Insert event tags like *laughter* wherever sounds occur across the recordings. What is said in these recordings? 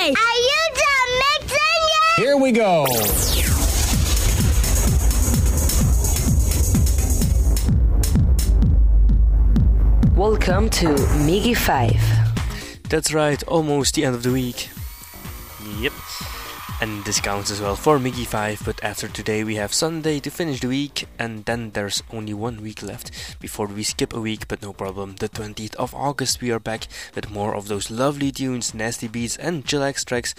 DJ. Are you done mixing yet? Here we go. Welcome to Miggy 5. That's right, almost the end of the week. Yep. And this counts as well for Miggy 5, but after today we have Sunday to finish the week, and then there's only one week left before we skip a week, but no problem. The 20th of August we are back with more of those lovely tunes, nasty beats, and chillax tracks.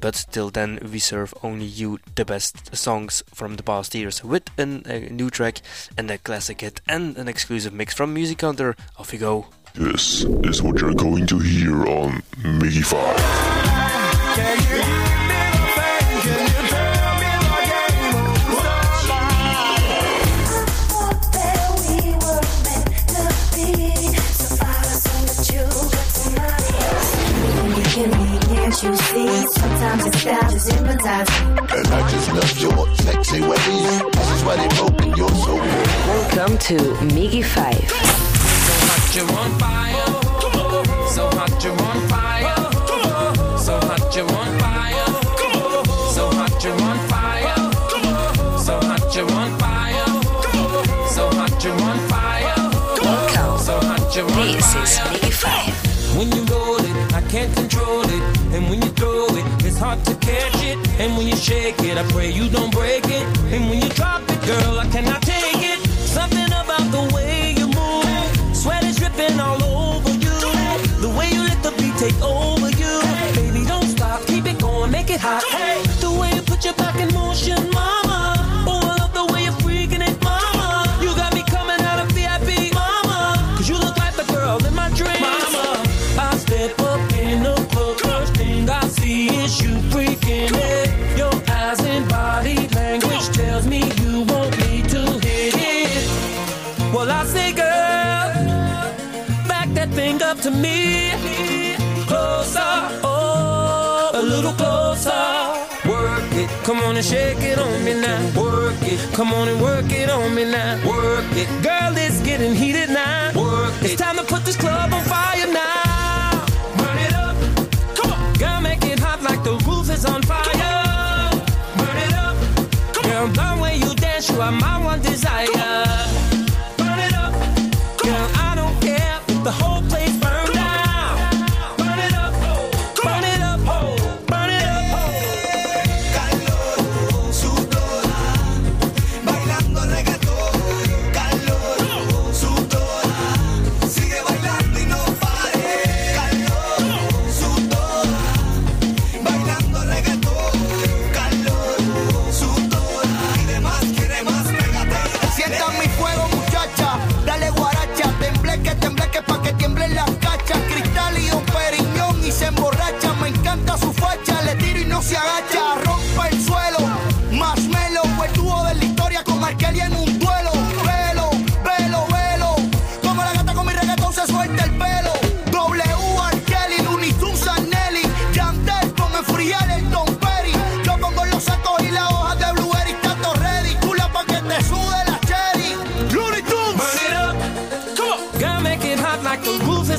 But till then, we serve only you the best songs from the past years with an, a new track and a classic hit and an exclusive mix from Music Counter. Off you go. This is what you're going to hear on Miggy 5. You see, sometimes it's style just hypnotizing. And I just love your sexy ways. This is why they broken your soul. Welcome to Miggy 5. hot you're on fire. So hot you're on fire. So hot you're on fire. So hot you're on fire. So hot you're on fire. So hot you're on fire. Welcome. So hot you're on This is. Miggy 5. When you roll it, I can't it's hard to catch it. And when you shake it, I pray you don't break it. And when you drop it, girl, I cannot take it. Something about the way you move. Sweat is dripping all over you. The way you let the beat take over you. Baby, don't stop, keep it going, make it hot. The come on and shake it on me now. Work it, come on and work it on me now. Work it, girl, it's getting heated now. Work it, it's time to put this club on fire now. Burn it up, come on, girl, make it hot like the roof is on fire. Burn it up, Come on. girl, the way you dance, you are my one desire.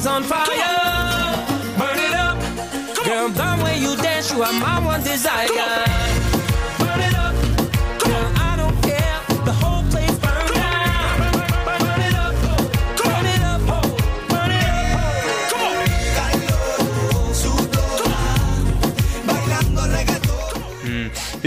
On fire. Burn it up. Girl, the way you dance, you are my one desire.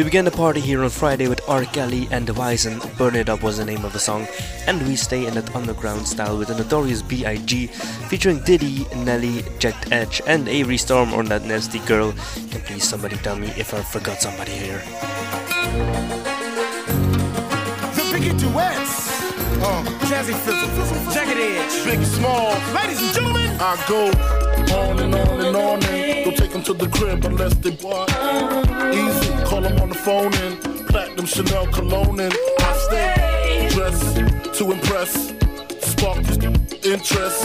We began the party here on Friday with R. Kelly and The Wisin. Burn It Up was the name of the song, and we stay in that underground style with the Notorious B.I.G. featuring Diddy, Nelly, Jagged Edge, and Avery Storm on that nasty girl. Can please somebody tell me if I forgot somebody here? The Biggie Duets. Uh, Jazzy Fizzle, Jagged Edge, Big Small. Ladies and gentlemen, I go on and on and on and don't take them to the crib unless they what? Easy, call them on the phone and platinum Chanel cologne and I stay dressed to impress, spark interest.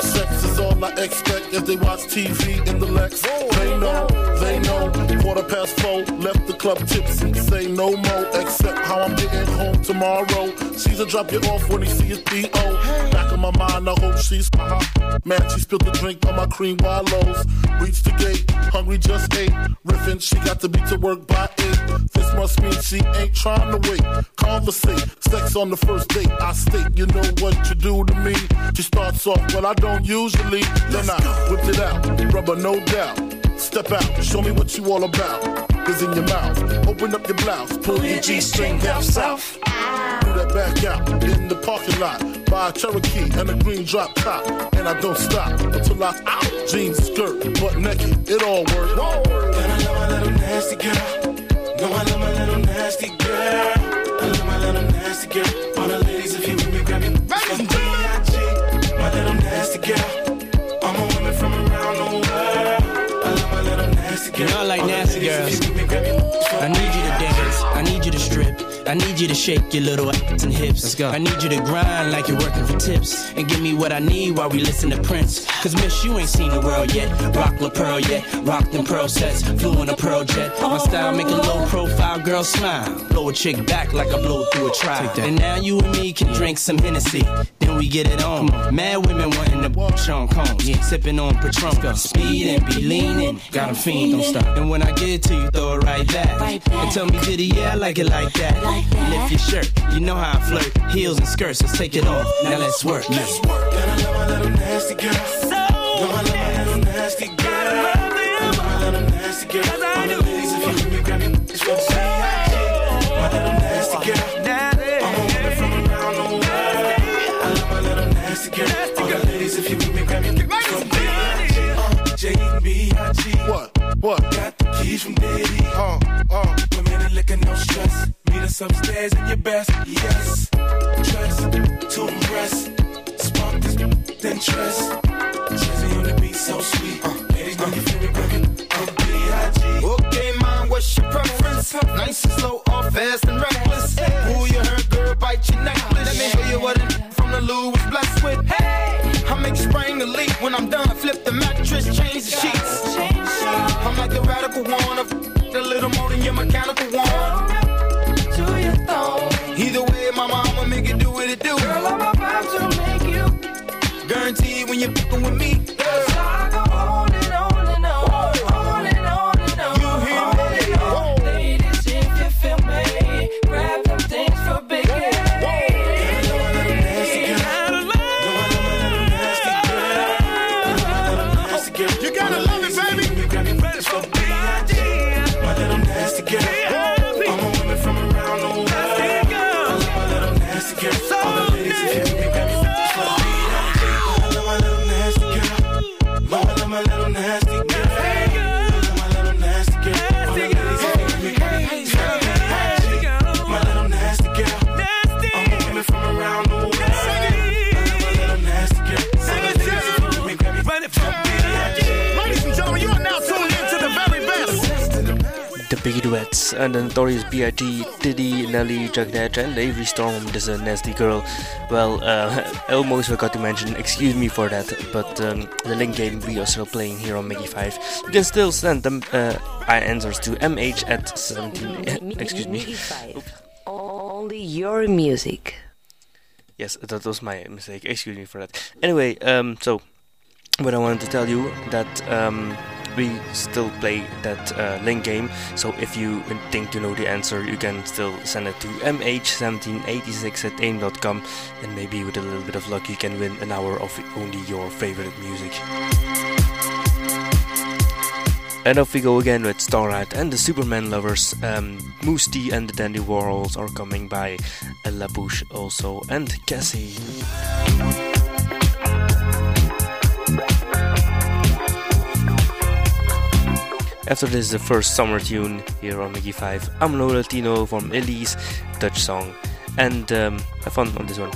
Sex is all I expect as they watch TV in the Lex. They know, they know. Quarter past four, left the club tipsy. Say no more, except how I'm getting home tomorrow. Caesar drop you off when he see his P.O. Back in my mind, I hope she's uh-huh. Man, she spilled the drink on my cream wallows. Reached the gate, hungry just ate. Riffin', she got to be to work by eight. This must mean she ain't trying to wait. Conversate, sex on the first date. I state, you know what you do to me. She starts off, well, I don't usually. Then I whip it out, rubber no doubt. Step out, show me what you all about. Is in your mouth, open up your blouse, pull your G-string down south. Do that back out in the parking lot. Buy a Cherokee and a green drop top. And I don't stop until I out. Jeans, skirt, butt naked, it all works. And I love my little nasty girl. I need you to shake your little ass and hips. Let's go. I need you to grind like you're working for tips. And give me what I need while we listen to Prince. Cause miss, you ain't seen the world yet. Rock La Pearl yet. Rock them pearl sets. Flew in a pearl jet. My style make a low profile girl smile. Blow a chick back like I blow through a trial. And now you and me can drink some Hennessy. We get it on. Mad women wanting to Sean Combs. Yeah. Sipping on Patron. Speed and be leaning. Got a fiend, don't stop. And when I get to you, throw it right back. And tell me, did he? Yeah, I like it like that. Lift your shirt, you know how I flirt. Heels and skirts, let's take it off. Now let's work. Let's work. I love my little nasty girl. So no, I love my little nasty girl. I love my little nasty girl. All the ladies, What? What? Got the keys from Diddy. Uh, uh. Women and liquor, no stress. Meet us upstairs in your best. Yes. Dress to impress. Spark this, then dress. Jazzy on the beat, so sweet. Uh, ladies, know you feel me, baby. I'm B.I.G. Okay, mom, what's your preference? Nice and slow or fast and reckless? Who you heard, girl, bite your necklace. Let me show you what it from the Lou was blessed with. Hey, I make spring the leap when I'm done. Flip the mattress, change the sheets. I'm like the radical one, of a little more than your mechanical one. Either way, my mama make it do what it do. Girl, I'm about to make you. Guaranteed when you're fucking with me. Best. The Biggie Duets and the Notorious B.I.G., Diddy, Nelly, Jack Jagdetch, and Avery Storm. This is a nasty girl. Well, uh, *laughs* I almost forgot to mention, excuse me for that, but um, the link game we are still playing here on Miggy 5. You can still send them uh, answers to mh at 17. *laughs* excuse me. Only your music. Yes, that was my mistake. Excuse me for that. Anyway, um, so what I wanted to tell you that um, we still play that uh, link game. So if you think to know the answer, you can still send it to mh1786 at aim.com, and maybe with a little bit of luck, you can win an hour of only your favorite music. And off we go again with Starlight and the Superman lovers. Um, and the Dandy Warhols are coming by. La Bouche also, and Cassie. After this, is the first summer tune here on Miggy 5. I'm No Latino from Elise, Dutch song. And um, have fun on this one.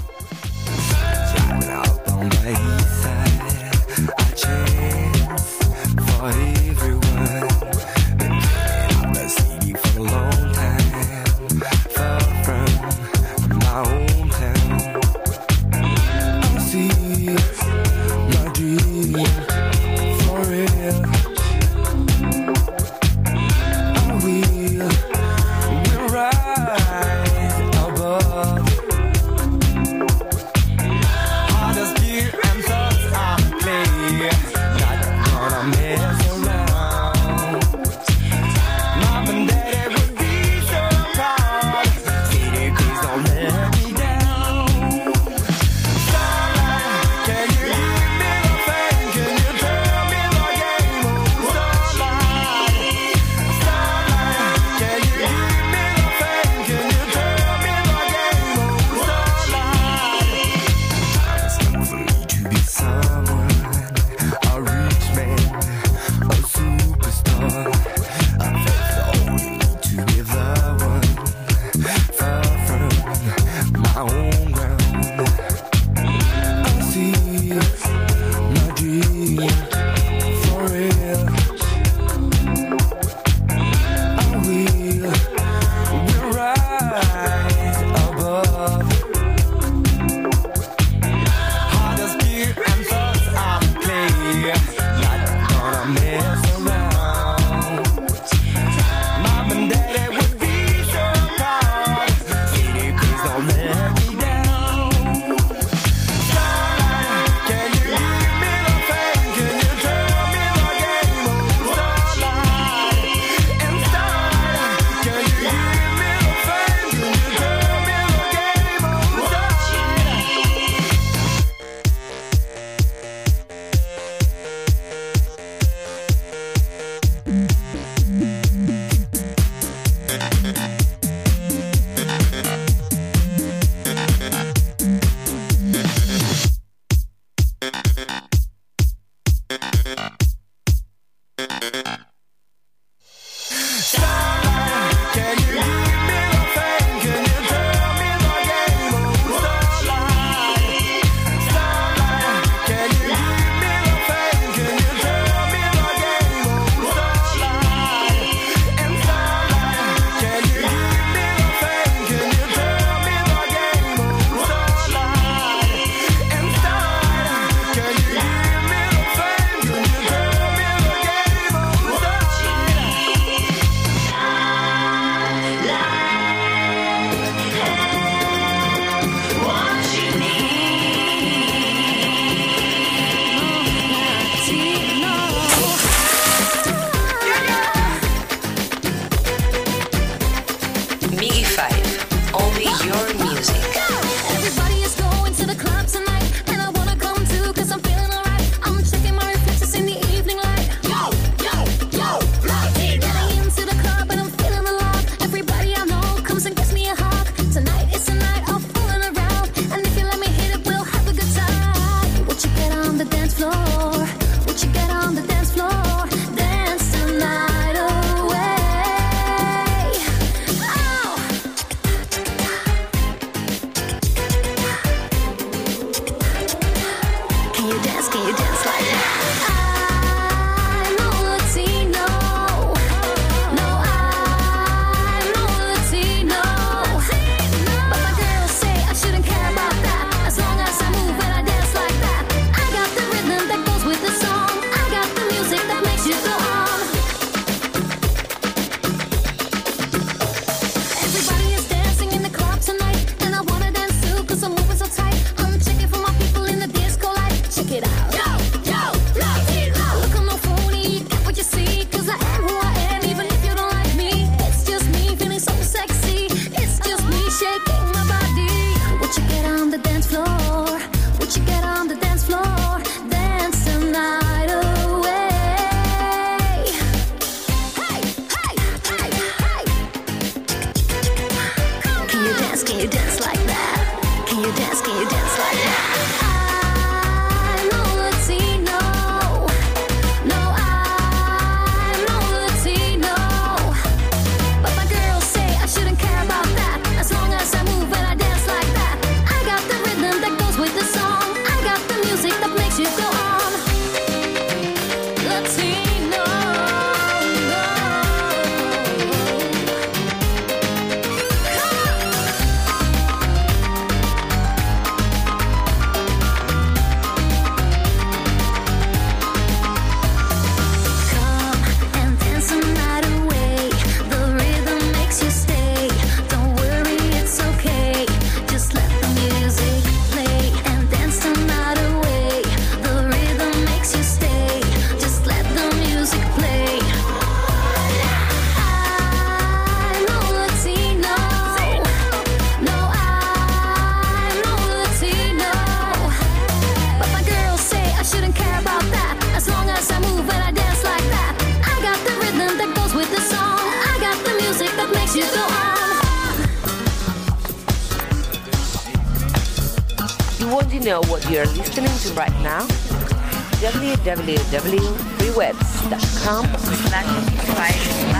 www.freewebs.com slash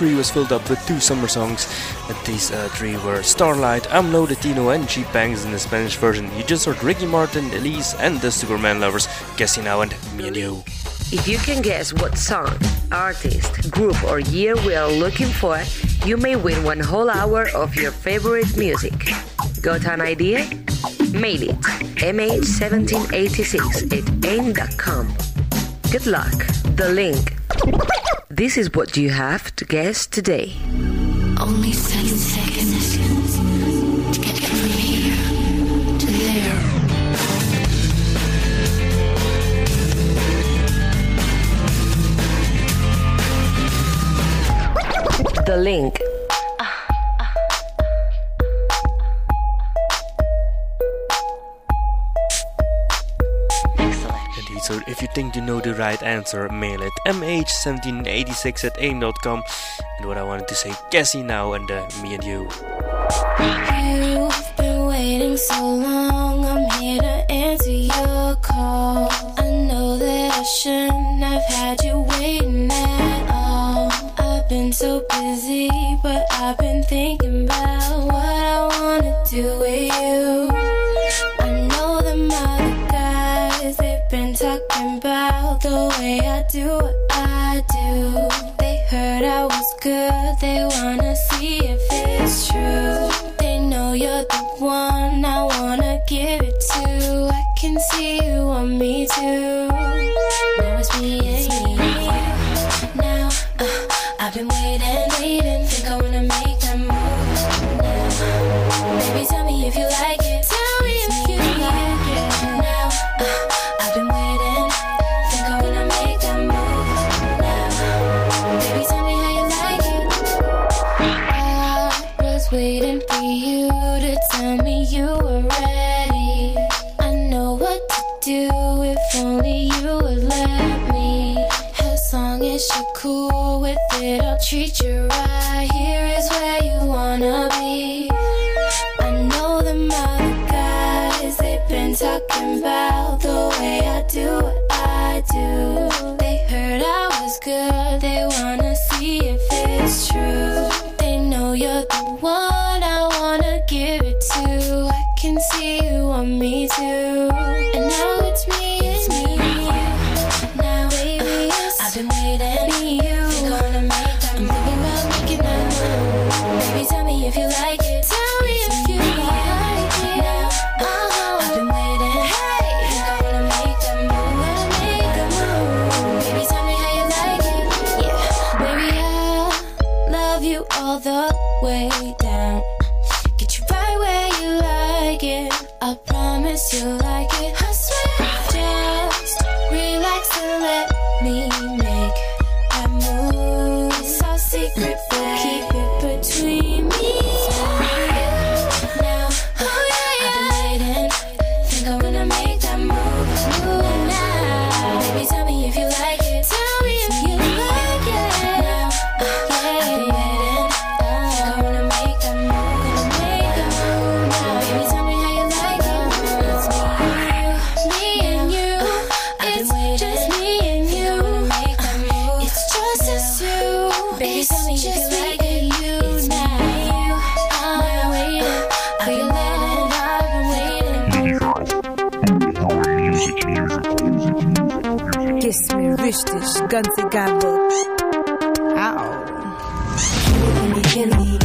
three was filled up with two summer songs. And these uh, three were Starlight, AMLO, Latino, and Cheap Bangs in the Spanish version. You just heard Ricky Martin, Elise, and the Superman Lovers, Guessing Now, and Me and You. If you can guess what song, artist, group, or year we are looking for, you may win one whole hour of your favorite music. Got an idea? Mail it mh1786 at aim.com. Good luck. The link. This is what you have to guess today. Only seven seconds to get from here to there. The link. If you think you know the right answer, mail it mh1786 at aim.com. And what I wanted to say, Cassie now, and uh, me and you. You've been waiting so long, I'm here to answer your call. I know that I shouldn't have had you waiting at all. I've been so busy, but I've been thinking about what I wanna do you all the way down. Get you right where you like it. I promise you'll like it. I swear, just relax and let me ganz egal wo. Ow.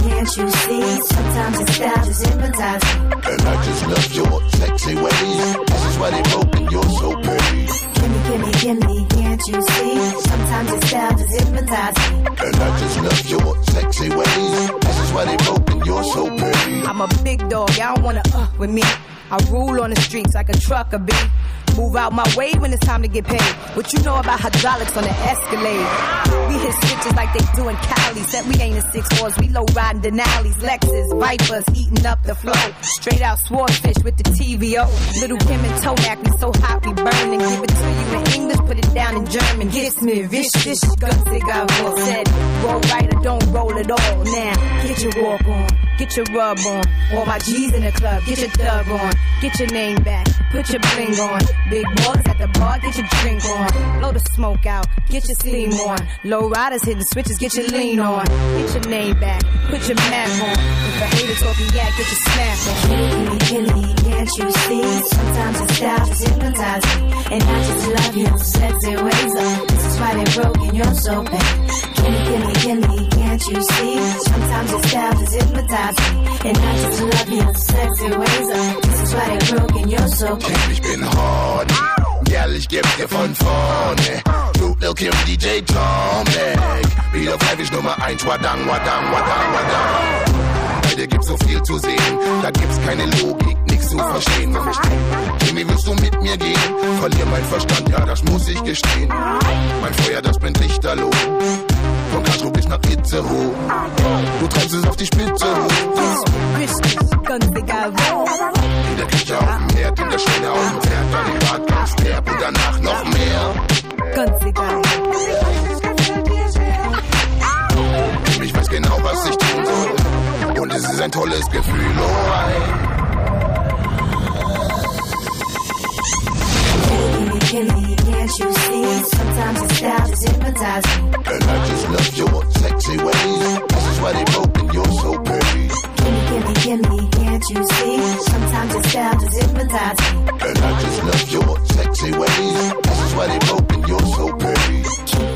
Can't you see? Sometimes your style just hypnotizes me. And I just love your sexy ways. This is why they broke and you're so pretty. Gimme, gimme, gimme, can't you see? Sometimes your style just hypnotizes me. And I just love your sexy ways. This is why they broke and you're so pretty. I'm a big dog, y'all wanna uh with me. I rule on the streets like a trucker bee. Move out my way when it's time to get paid. What you know about hydraulics on the Escalade? We hit switches like they do in Cali. Said we ain't in six fours, we low riding Denali's, Lexus, Vipers, eating up the flow. Straight out swordfish with the TVO. Little Kim and Tomac, we so hot we burn and give it to you in English, put it down in German. Kiss me, richtig, ganz egal wo. Said roll right or don't roll at all. Now get your walk on. Get your rub on. All my G's in the club, get your dub on. Get your name back, put your bling on. Big boys at the bar, get your drink on. Blow the smoke out, get your steam on. Low riders hitting switches, get your lean on. Get your name back, put your map on. If a hater talking yak, get your snap on. Killy, killy, can't you see? Sometimes style just hypnotizes me. And I just love your sexy ways up. This is why they broke you're so bad. Killy, killy, killy, can't you see? Sometimes style just hypnotizes me. And I just love your sexy ways up. This is why they broke you're so bad. Ich bin horny, girl, ich geb dir von vorne. Du Lil Kim, DJ Tomek. Wieder Fleisch Nummer 1, Wadang, Wadang, Wadang, Wadang. Dir gibt's so viel zu sehen, da gibt's keine Logik, nix zu verstehen. Jimmy, willst du mit mir gehen? Verlier mein Verstand, ja, das muss ich gestehen. Mein Feuer, das brennt lichterloh. Von Castro bis nach Itzehoe. Du treibst es auf die Spitze hoch. Ganz egal wo. In der Küche auf dem Herd, in der Schwelle auf dem Pferd, dann im Bad ganz derb und danach noch mehr. Ganz egal. Ich weiß genau, was ich tun soll. Und es ist ein tolles Gefühl, oh Killy, can't you see? Sometimes your style just hypnotizes me. And I just love your sexy ways. This is why they broke and you're so pretty. Killy, killy, can't you see? Sometimes your style just hypnotizes me. And I just love your sexy ways. This is why they broke and you're so pretty.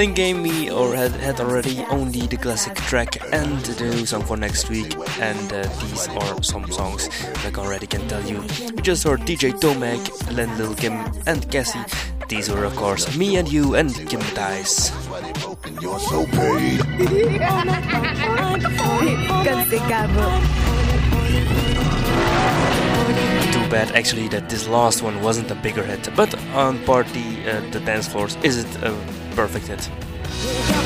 Link gave me or had, had already only the classic track and the new song for next week, and uh, these are some songs like I already can tell you. We just heard DJ Tomekk, Len Lil Kim, and Cassie. These were, of course, me and you and Kim Dice. *laughs* Too bad, actually, that this last one wasn't a bigger hit, but on party, uh, the dance floors, is it a perfect hit?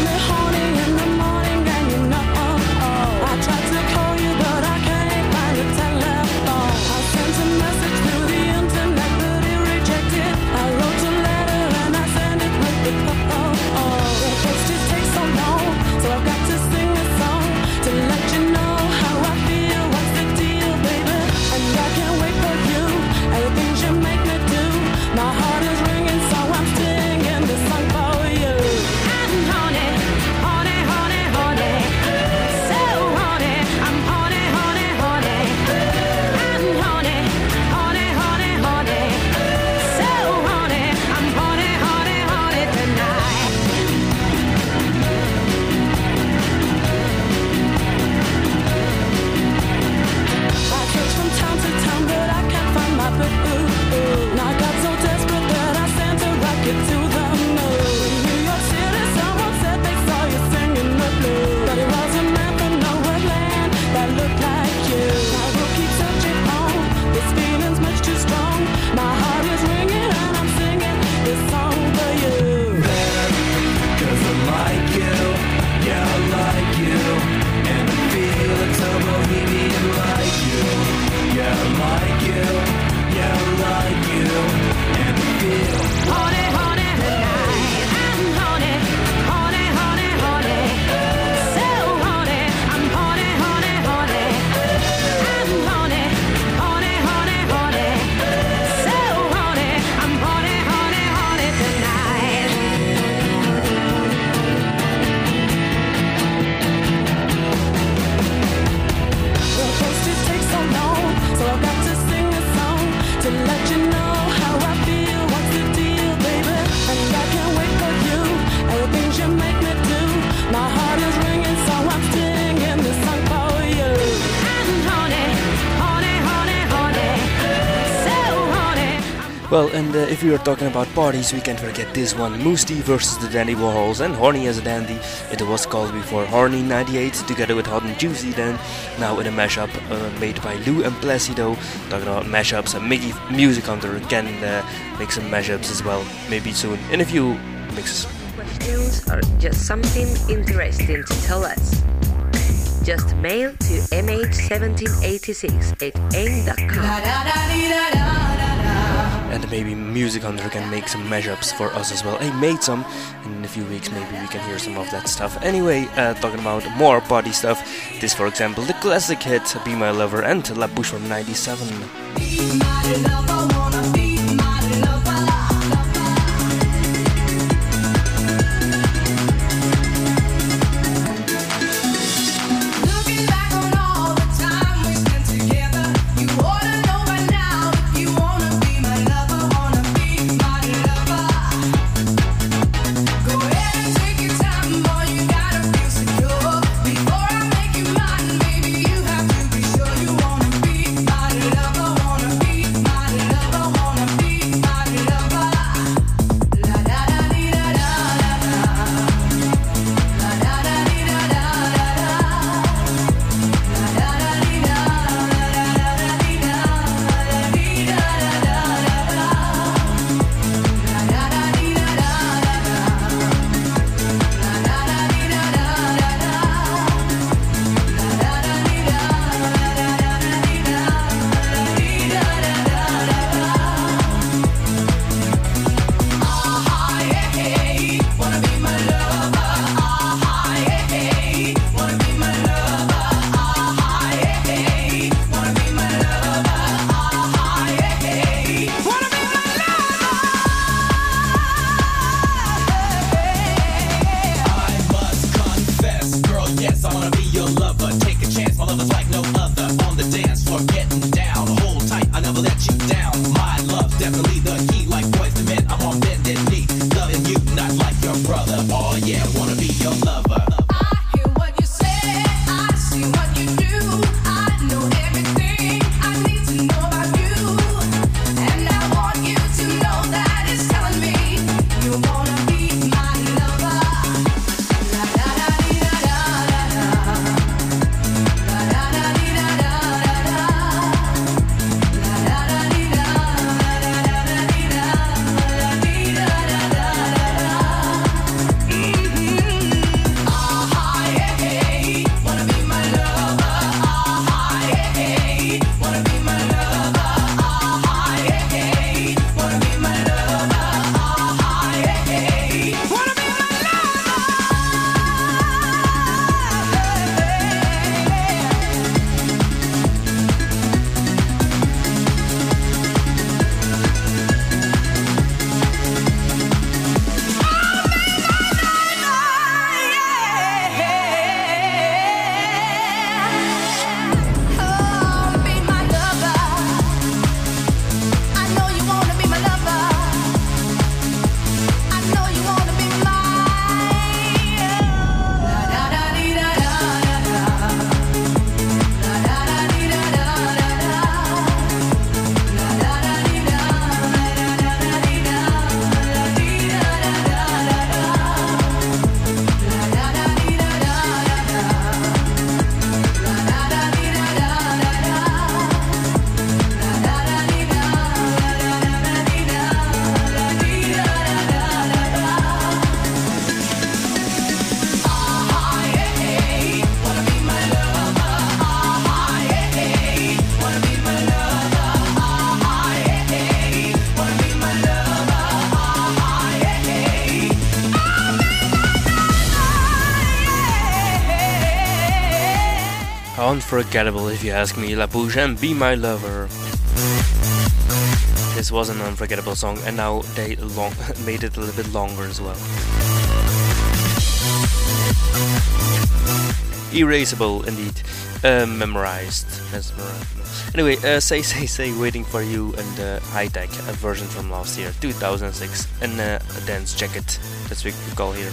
If we are talking about parties, we can't forget this one Mousse T. versus the Dandy Warhols and Horny as a Dandy. It was called before Horny 98 together with Hot and Juicy then. Now in a mashup uh, made by Lou and Placido. Talking about mashups, and Mickey Music Hunter can uh, make some mashups as well, maybe soon in a few mixes. questions or just something interesting to tell us, just mail to mh1786 at aim.com. and maybe Music Hunter can make some mashups for us as well. He made some, and in a few weeks maybe we can hear some of that stuff. Anyway, uh, talking about more party stuff, this for example, the classic hit Be My Lover and La Bouche from 97. Unforgettable, if you ask me, La Bouche and Be My Lover. This was an unforgettable song, and now they long *laughs* made it a little bit longer as well. Erasable, indeed. Uh, memorized. Anyway, uh, Say *laughs* Say Say, Waiting for You, and the Hi Tack version from last year, 2006, and uh, a dance jacket. That's what we call here.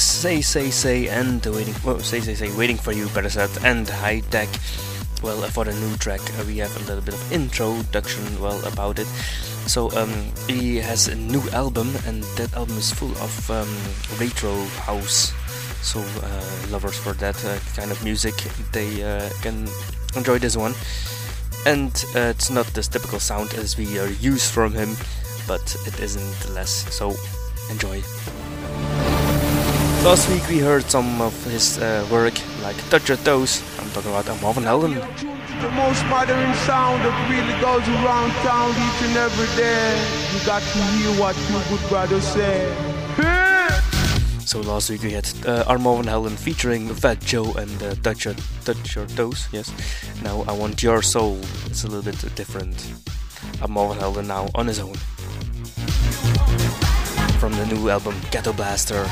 Say Say Say and waiting. Well, Say Say Say waiting for you. Said and Hi Tack. Well, for the new track, uh, we have a little bit of introduction. Well, about it. So um, he has a new album, and that album is full of um, retro house. So uh, lovers for that uh, kind of music, they uh, can enjoy this one. And uh, it's not this typical sound as we are used from him, but it isn't less. So enjoy. Last week we heard some of his uh, work, like Touch Your Toes. I'm talking about Marvin Helden. The most modern sound that really goes around town each and every day. You got to hear what your good brother said. *laughs* So last week we had uh, Armand van Helden featuring Fat Joe and uh, Touch, Your, Touch Your Toes, yes. Now I Want Your Soul. It's a little bit different. Armand van Helden now on his own. From the new album Ghetto Blaster.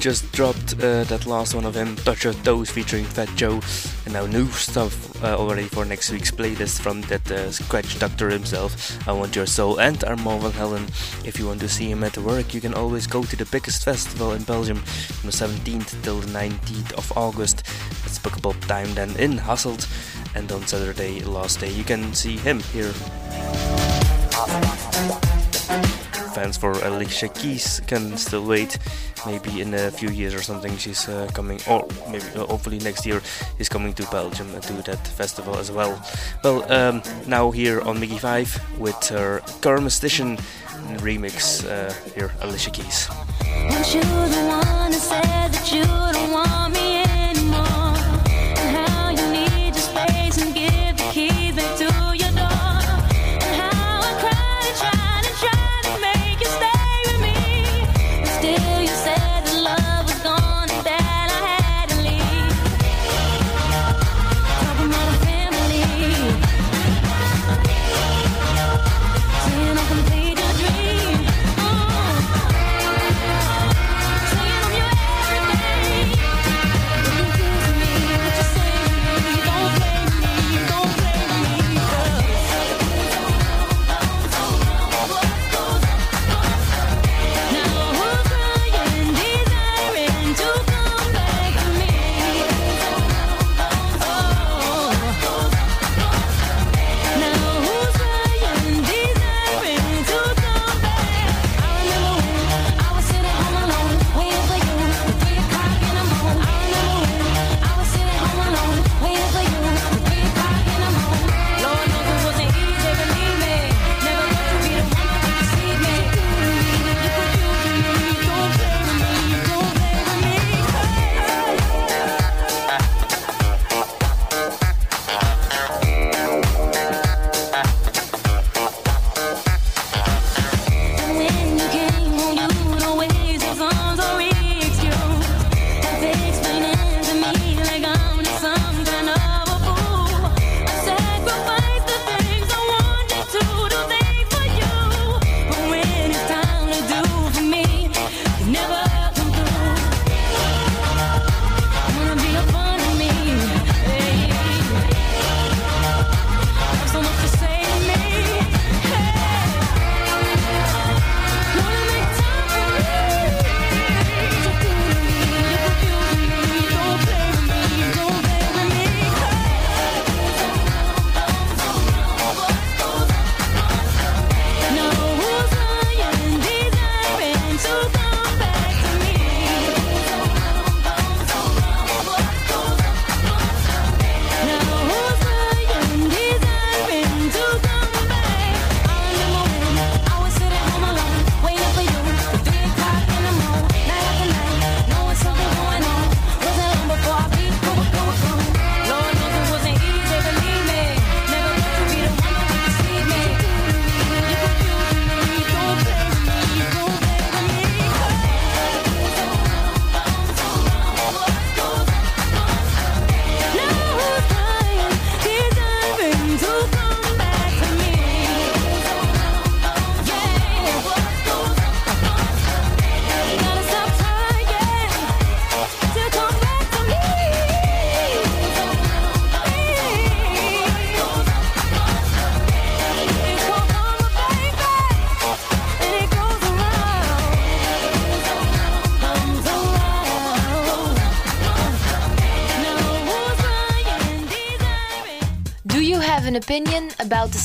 Just dropped uh, that last one of him, Touch Your Toes, featuring Fat Joe, and now new stuff uh, already for next week's playlist from that uh, Scratch Doctor himself, I Want Your Soul, and Armand Van Helden. If you want to see him at work, you can always go to the biggest festival in Belgium from the 17th till the 19th of August. It's Pukkelpop time then in Hasselt, and on Saturday, last day, you can see him here fans for Alicia Keys can still wait. Maybe in a few years or something, she's uh, coming, or maybe uh, hopefully next year, is coming to Belgium to that festival as well. Well, um, now here on Miggy 5 with her Carmestition remix, uh, here Alicia Keys.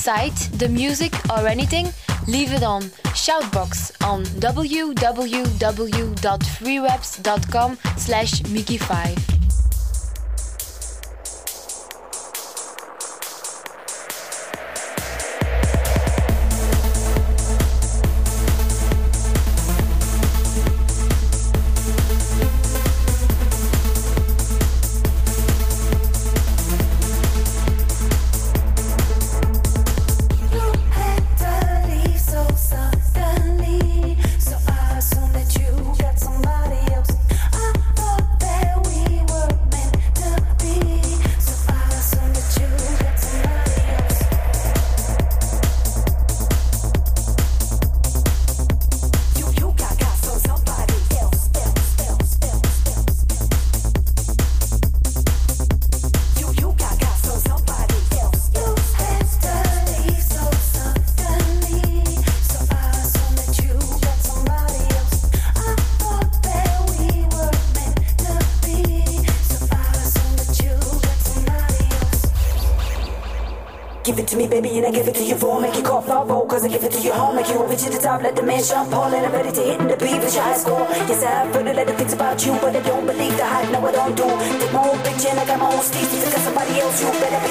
Site, the music, or anything? Leave it on Shoutbox on www.freewebs.com slash Miggy5. The jump Paul And I'm ready to hit the beat with your high score Yes, I've heard a lot of things about you But I don't believe the hype, no I don't do Take my own picture and I got my own steez If you got somebody else, you better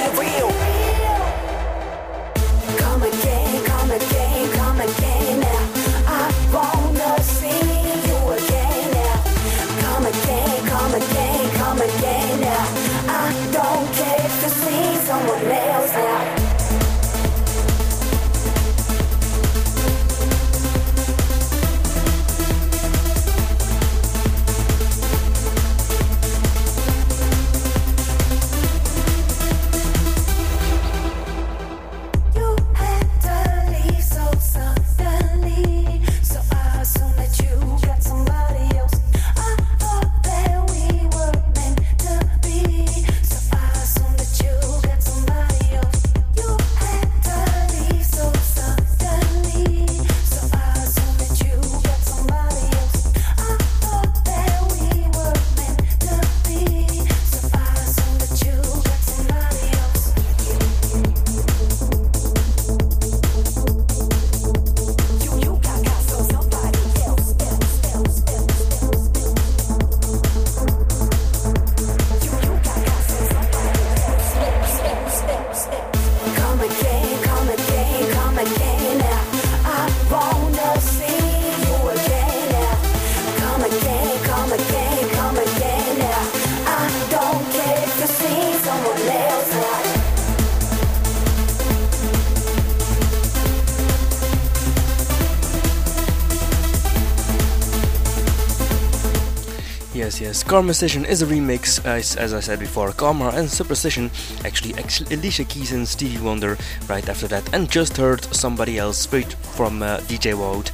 Karma is a remix, as, as I said before. Karma and Superstition, actually, actually Alicia Keys and Stevie Wonder right after that. And just heard somebody else straight from uh, DJ Wout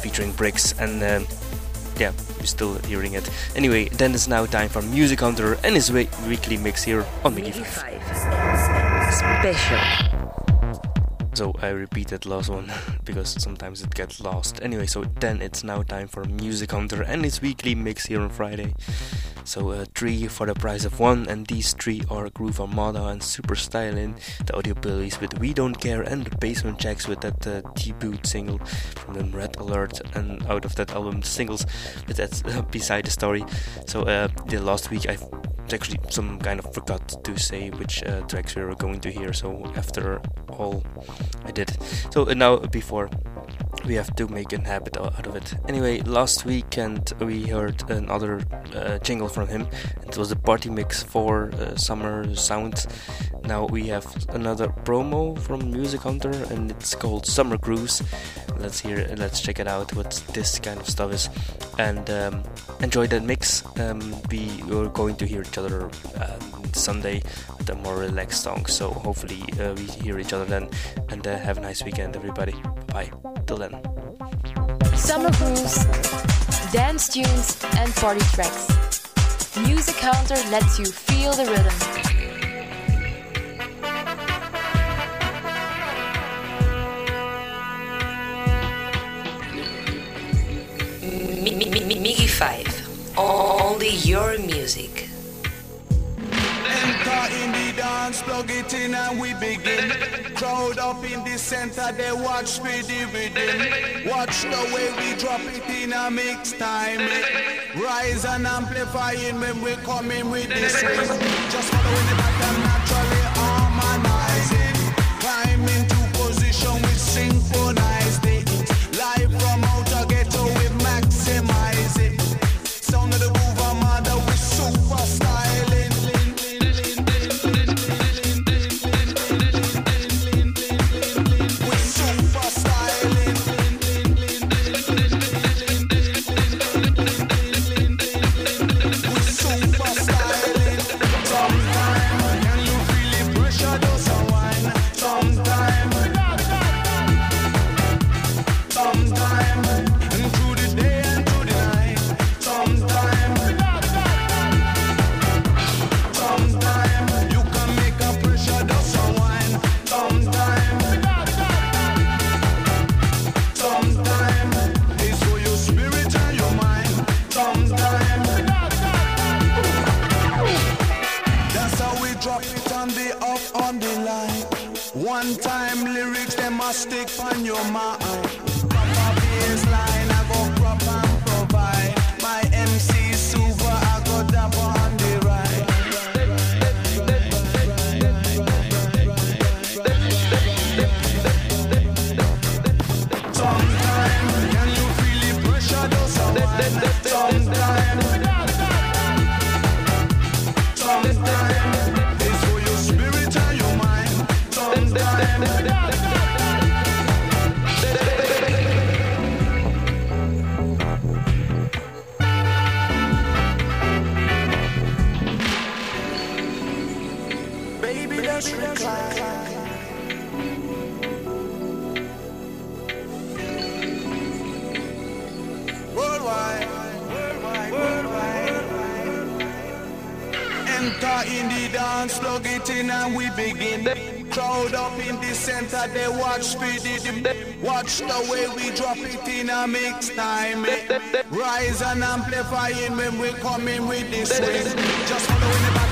featuring Bricks. And um, yeah, you're still hearing it. Anyway, then it's now time for Music Hunter and his weekly mix here on Miggy 5. Special. So I repeat that last one *laughs* because sometimes it gets lost. Anyway, so then it's now time for Music Hunter and its weekly mix here on Friday. So uh, three for the price of one, and these three are Groove Armada and Super Stylin, the Audio Bullys with We Don't Care, and the Basement Jaxx with that uh, debut single from them Red Alert, and out of that album singles, but that's uh, beside the story. So uh, the last week I actually some kind of forgot to say which uh, tracks we were going to hear. So after all, I did. So uh, now before we have to make an habit out of it. Anyway, last weekend we heard another uh, jingle from him. It was the party mix for uh, Summer Sound. Now we have another promo from Music Hunter, and it's called Summer Cruise. Let's hear, let's check it out. What this kind of stuff is, and um, enjoy that mix. Um, we are going to hear each other um, Sunday with a more relaxed song. So hopefully uh, we hear each other then, and uh, have a nice weekend, everybody. Bye. Till then. Summer grooves, dance tunes, and party tracks. Music Hunter lets you feel the rhythm. Mi- Mi- Mi- Miggy 5. Only your music. Guns plug it in and we begin. Crowd up in the center, they watch me dividend. Watch the way we drop it in a mix time. Rise and amplifying when we come in with this. Just following the back my mind. Papa baseline. done slug it in and we begin. Crowd up in the center, they watch speed Watch the way we drop it in a mix time. Rise and amplifying when we come in with this. Just following the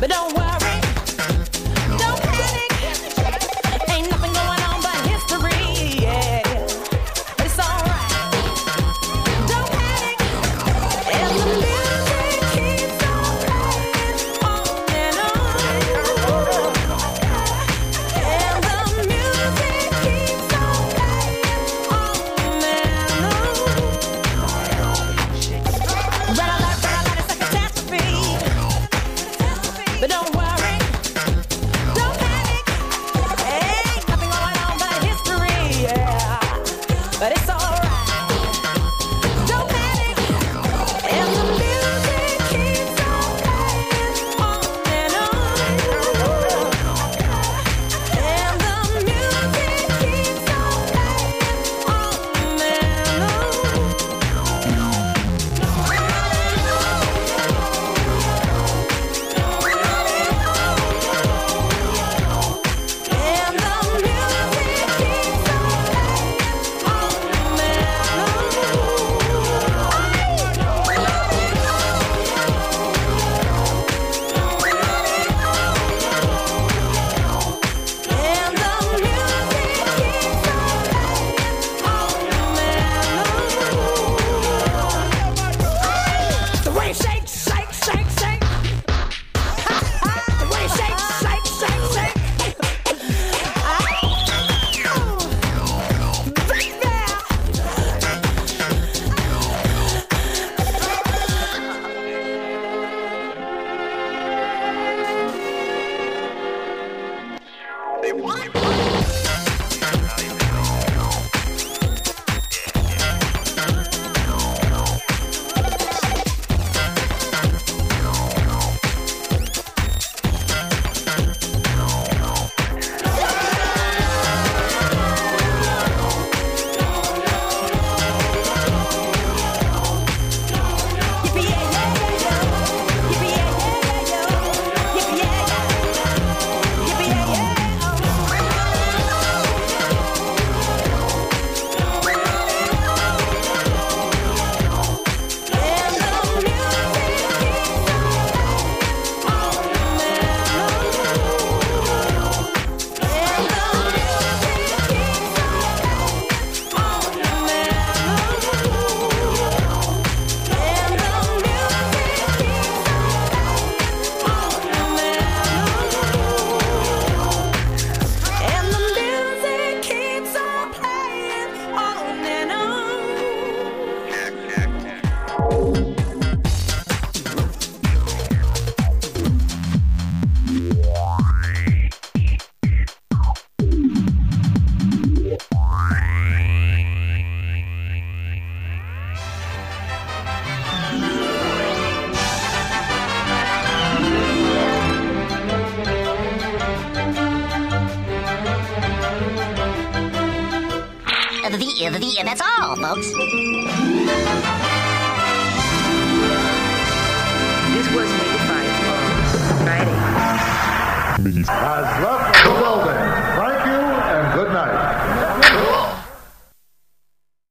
But don't worry. What?